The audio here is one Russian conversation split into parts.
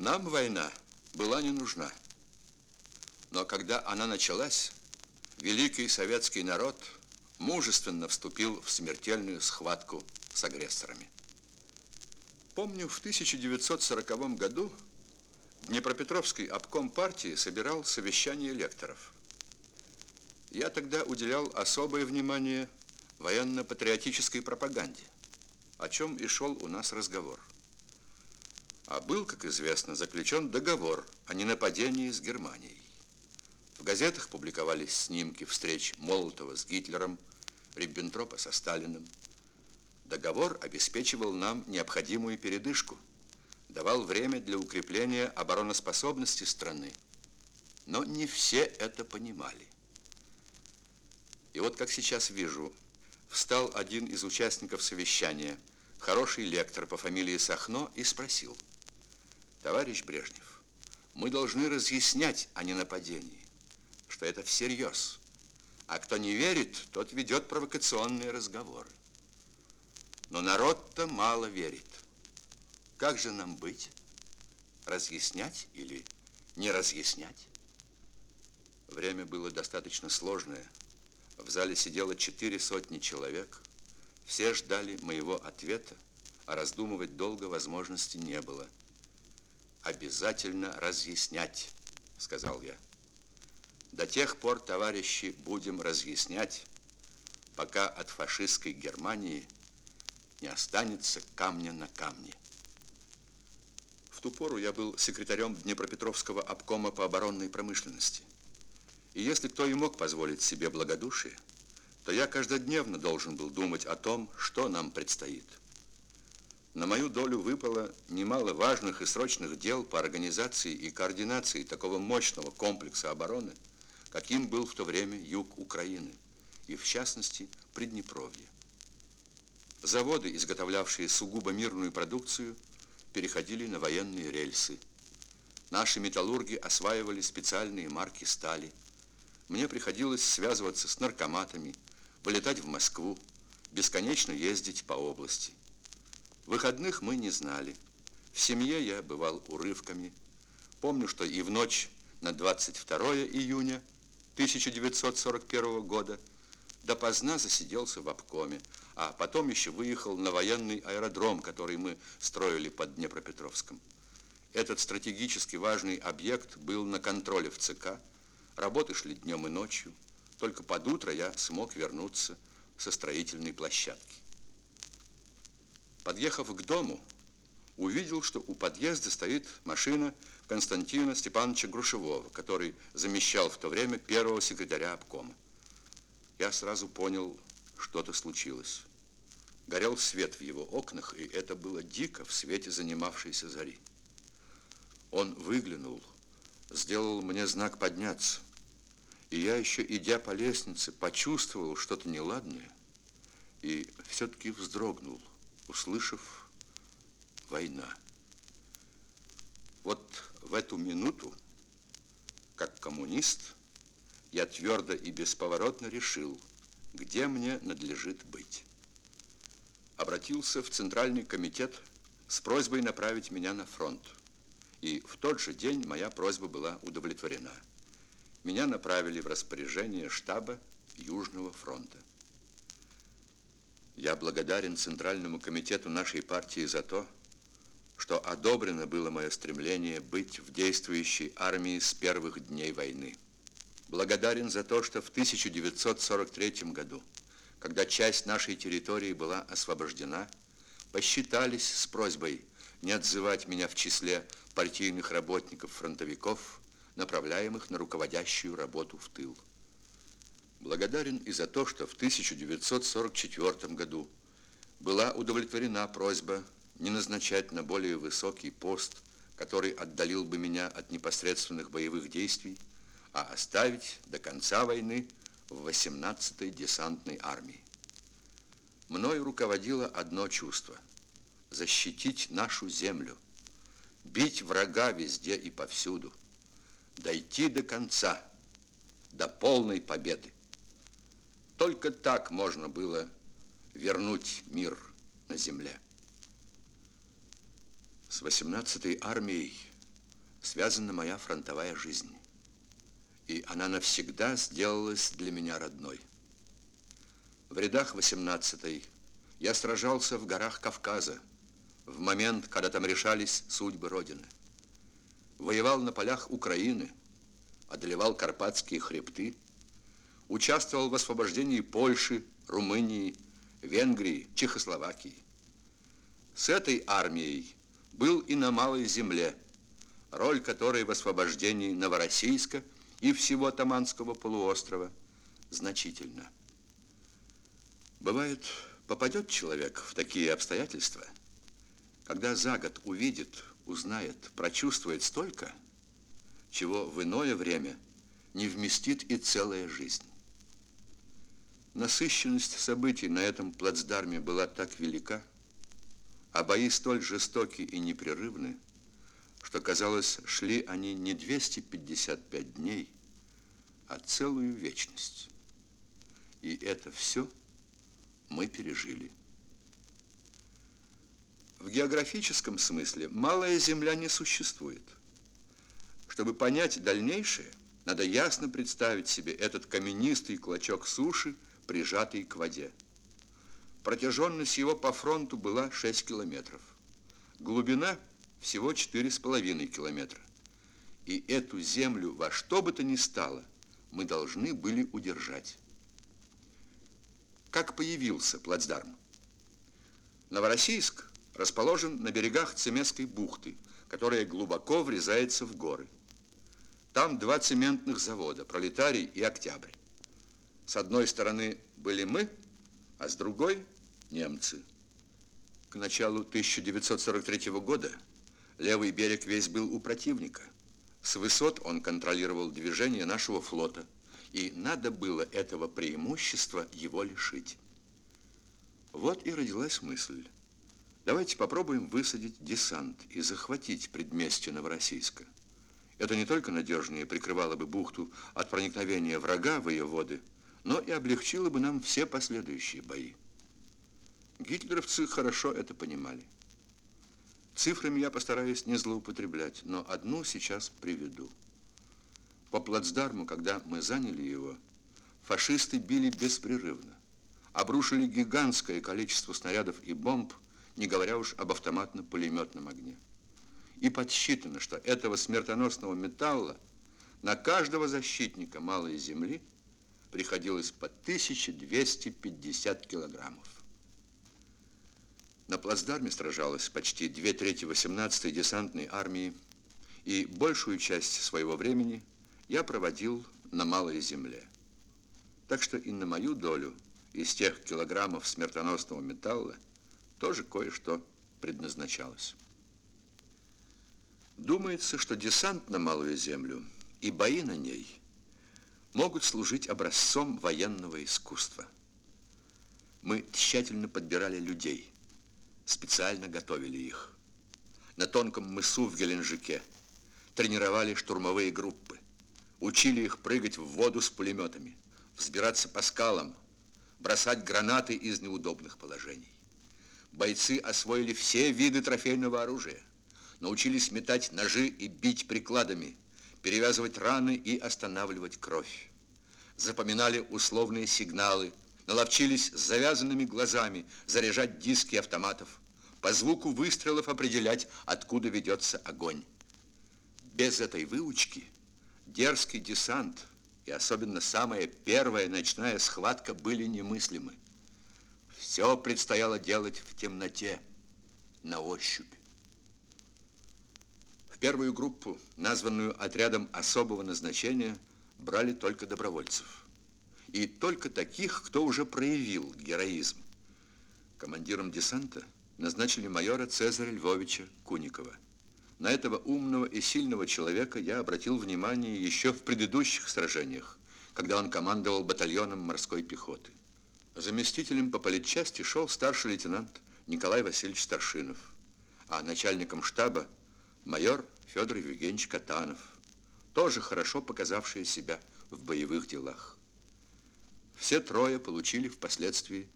Нам война была не нужна. Но когда она началась, великий советский народ мужественно вступил в смертельную схватку с агрессорами. Помню, в 1940 году Днепропетровский обком партии собирал совещание лекторов. Я тогда уделял особое внимание военно-патриотической пропаганде, о чем и шел у нас разговор. А был, как известно, заключен договор о ненападении с Германией. В газетах публиковались снимки встреч Молотова с Гитлером, Риббентропа со Сталиным. Договор обеспечивал нам необходимую передышку, давал время для укрепления обороноспособности страны. Но не все это понимали. И вот как сейчас вижу, встал один из участников совещания, хороший лектор по фамилии Сахно, и спросил, «Товарищ Брежнев, мы должны разъяснять о ненападении, что это всерьез, а кто не верит, тот ведет провокационные разговоры. Но народ-то мало верит. Как же нам быть? Разъяснять или не разъяснять?» Время было достаточно сложное, в зале сидело четыре сотни человек. Все ждали моего ответа, а раздумывать долго возможности не было. «Обязательно разъяснять», — сказал я. «До тех пор, товарищи, будем разъяснять, пока от фашистской Германии не останется камня на камне». В ту пору я был секретарем Днепропетровского обкома по оборонной промышленности. И если кто и мог позволить себе благодушие, то я каждодневно должен был думать о том, что нам предстоит. На мою долю выпало немало важных и срочных дел по организации и координации такого мощного комплекса обороны, каким был в то время юг Украины, и в частности Приднепровье. Заводы, изготовлявшие сугубо мирную продукцию, переходили на военные рельсы. Наши металлурги осваивали специальные марки стали – мне приходилось связываться с наркоматами, вылетать в Москву, бесконечно ездить по области. Выходных мы не знали. В семье я бывал урывками. Помню, что и в ночь на 22 июня 1941 года допоздна засиделся в обкоме, а потом еще выехал на военный аэродром, который мы строили под Днепропетровском. Этот стратегически важный объект был на контроле в ЦК, Работы шли днем и ночью. Только под утро я смог вернуться со строительной площадки. Подъехав к дому, увидел, что у подъезда стоит машина Константина Степановича Грушевого, который замещал в то время первого секретаря обкома. Я сразу понял, что-то случилось. Горел свет в его окнах, и это было дико в свете занимавшейся зари. Он выглянул, сделал мне знак подняться. И я еще, идя по лестнице, почувствовал что-то неладное и все-таки вздрогнул, услышав «война». Вот в эту минуту, как коммунист, я твердо и бесповоротно решил, где мне надлежит быть. Обратился в Центральный комитет с просьбой направить меня на фронт. И в тот же день моя просьба была удовлетворена меня направили в распоряжение штаба Южного фронта. Я благодарен Центральному комитету нашей партии за то, что одобрено было мое стремление быть в действующей армии с первых дней войны. Благодарен за то, что в 1943 году, когда часть нашей территории была освобождена, посчитались с просьбой не отзывать меня в числе партийных работников-фронтовиков, направляемых на руководящую работу в тыл. Благодарен и за то, что в 1944 году была удовлетворена просьба не назначать на более высокий пост, который отдалил бы меня от непосредственных боевых действий, а оставить до конца войны в 18-й десантной армии. Мною руководило одно чувство – защитить нашу землю, бить врага везде и повсюду – дойти до конца, до полной победы. Только так можно было вернуть мир на земле. С 18-й армией связана моя фронтовая жизнь. И она навсегда сделалась для меня родной. В рядах 18-й я сражался в горах Кавказа, в момент, когда там решались судьбы Родины. Воевал на полях Украины, одолевал Карпатские хребты, участвовал в освобождении Польши, Румынии, Венгрии, Чехословакии. С этой армией был и на Малой Земле, роль которой в освобождении Новороссийска и всего Таманского полуострова значительна. Бывает, попадет человек в такие обстоятельства, когда за год увидит, узнает, прочувствует столько, чего в иное время не вместит и целая жизнь. Насыщенность событий на этом плацдарме была так велика, а бои столь жестоки и непрерывны, что, казалось, шли они не 255 дней, а целую вечность. И это все – мы пережили. В географическом смысле малая Земля не существует. Чтобы понять дальнейшее, надо ясно представить себе этот каменистый клочок суши, прижатый к воде. Протяженность его по фронту была 6 километров. Глубина всего 4,5 километра. И эту землю во что бы то ни стало мы должны были удержать. Как появился плацдарм? Новороссийск расположен на берегах Цемесской бухты, которая глубоко врезается в горы. Там два цементных завода, Пролетарий и Октябрь. С одной стороны были мы, а с другой – немцы. К началу 1943 года левый берег весь был у противника. С высот он контролировал движение нашего флота – и надо было этого преимущества его лишить. Вот и родилась мысль. Давайте попробуем высадить десант и захватить предместье Новороссийска. Это не только надежнее прикрывало бы бухту от проникновения врага в ее воды, но и облегчило бы нам все последующие бои. Гитлеровцы хорошо это понимали. Цифрами я постараюсь не злоупотреблять, но одну сейчас приведу. По плацдарму, когда мы заняли его, фашисты били беспрерывно. Обрушили гигантское количество снарядов и бомб, не говоря уж об автоматно-пулеметном огне. И подсчитано, что этого смертоносного металла на каждого защитника малой земли приходилось по 1250 килограммов. На плацдарме сражалось почти две трети 18-й десантной армии, и большую часть своего времени – я проводил на малой земле. Так что и на мою долю из тех килограммов смертоносного металла тоже кое-что предназначалось. Думается, что десант на малую землю и бои на ней могут служить образцом военного искусства. Мы тщательно подбирали людей, специально готовили их. На тонком мысу в Геленджике тренировали штурмовые группы. Учили их прыгать в воду с пулеметами, взбираться по скалам, бросать гранаты из неудобных положений. Бойцы освоили все виды трофейного оружия, научились метать ножи и бить прикладами, перевязывать раны и останавливать кровь. Запоминали условные сигналы, наловчились с завязанными глазами заряжать диски автоматов, по звуку выстрелов определять, откуда ведется огонь. Без этой выучки – Дерзкий десант и особенно самая первая ночная схватка были немыслимы. Все предстояло делать в темноте, на ощупь. Первую группу, названную отрядом особого назначения, брали только добровольцев. И только таких, кто уже проявил героизм. Командиром десанта назначили майора Цезаря Львовича Куникова. На этого умного и сильного человека я обратил внимание еще в предыдущих сражениях, когда он командовал батальоном морской пехоты. Заместителем по политчасти шел старший лейтенант Николай Васильевич Старшинов, а начальником штаба майор Федор Евгеньевич Катанов, тоже хорошо показавший себя в боевых делах. Все трое получили впоследствии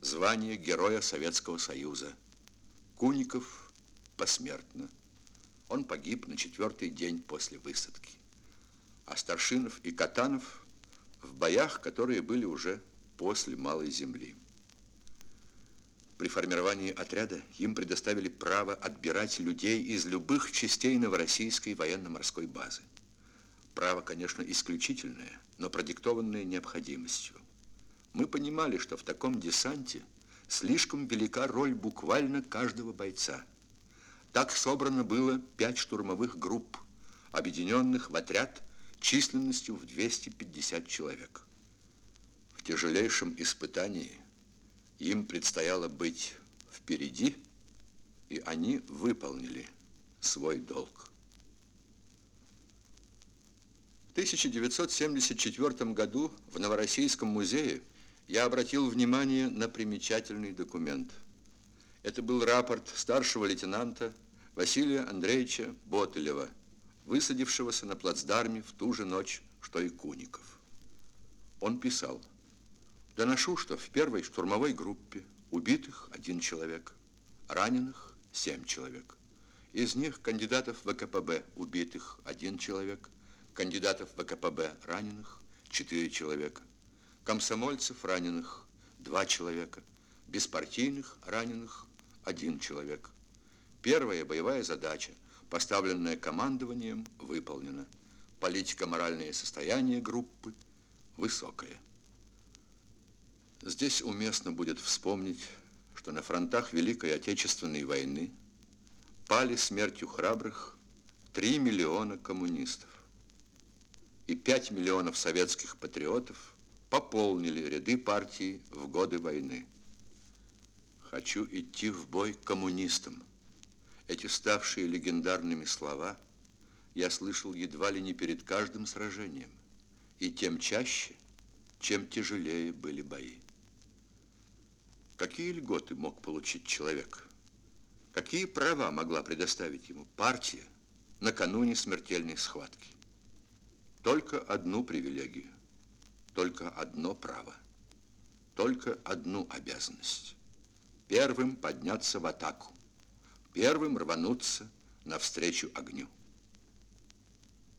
звание Героя Советского Союза. Куников посмертно. Он погиб на четвертый день после высадки. А Старшинов и Катанов в боях, которые были уже после Малой Земли. При формировании отряда им предоставили право отбирать людей из любых частей Новороссийской военно-морской базы. Право, конечно, исключительное, но продиктованное необходимостью. Мы понимали, что в таком десанте слишком велика роль буквально каждого бойца. Так собрано было пять штурмовых групп, объединенных в отряд численностью в 250 человек. В тяжелейшем испытании им предстояло быть впереди, и они выполнили свой долг. В 1974 году в Новороссийском музее я обратил внимание на примечательный документ. Это был рапорт старшего лейтенанта Василия Андреевича Ботылева, высадившегося на плацдарме в ту же ночь, что и Куников. Он писал, «Доношу, что в первой штурмовой группе убитых один человек, раненых семь человек. Из них кандидатов ВКПБ убитых один человек – кандидатов ВКПБ раненых – 4 человека, комсомольцев раненых – 2 человека, беспартийных раненых – 1 человек. Первая боевая задача, поставленная командованием, выполнена. Политико-моральное состояние группы высокое. Здесь уместно будет вспомнить, что на фронтах Великой Отечественной войны пали смертью храбрых 3 миллиона коммунистов и 5 миллионов советских патриотов пополнили ряды партии в годы войны. «Хочу идти в бой коммунистам». Эти ставшие легендарными слова я слышал едва ли не перед каждым сражением, и тем чаще, чем тяжелее были бои. Какие льготы мог получить человек? Какие права могла предоставить ему партия накануне смертельной схватки? только одну привилегию, только одно право, только одну обязанность. Первым подняться в атаку, первым рвануться навстречу огню.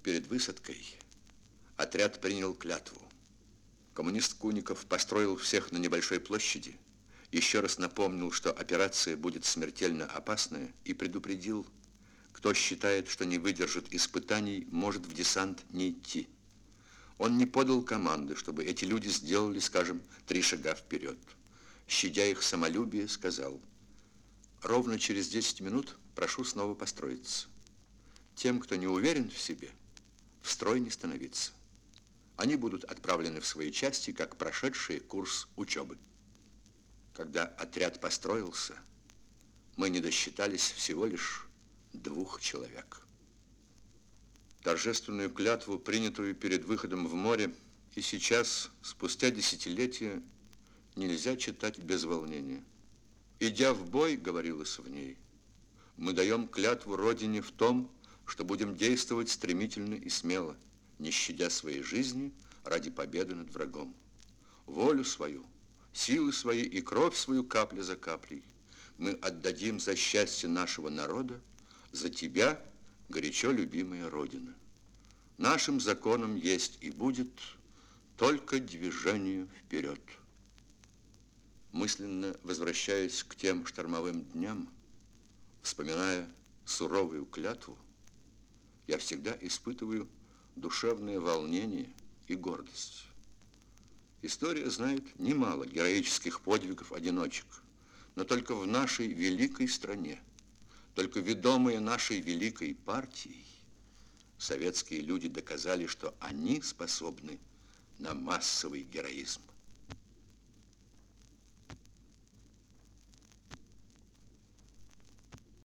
Перед высадкой отряд принял клятву. Коммунист Куников построил всех на небольшой площади, еще раз напомнил, что операция будет смертельно опасная и предупредил кто считает, что не выдержит испытаний, может в десант не идти. Он не подал команды, чтобы эти люди сделали, скажем, три шага вперед. Щадя их самолюбие, сказал, ровно через 10 минут прошу снова построиться. Тем, кто не уверен в себе, в строй не становиться. Они будут отправлены в свои части, как прошедшие курс учебы. Когда отряд построился, мы не досчитались всего лишь двух человек. Торжественную клятву, принятую перед выходом в море, и сейчас, спустя десятилетия, нельзя читать без волнения. «Идя в бой», — говорилось в ней, — «мы даем клятву Родине в том, что будем действовать стремительно и смело, не щадя своей жизни ради победы над врагом. Волю свою, силы свои и кровь свою капля за каплей мы отдадим за счастье нашего народа за тебя, горячо любимая Родина. Нашим законом есть и будет только движение вперед. Мысленно возвращаясь к тем штормовым дням, вспоминая суровую клятву, я всегда испытываю душевное волнение и гордость. История знает немало героических подвигов одиночек, но только в нашей великой стране – только ведомые нашей великой партией, советские люди доказали, что они способны на массовый героизм.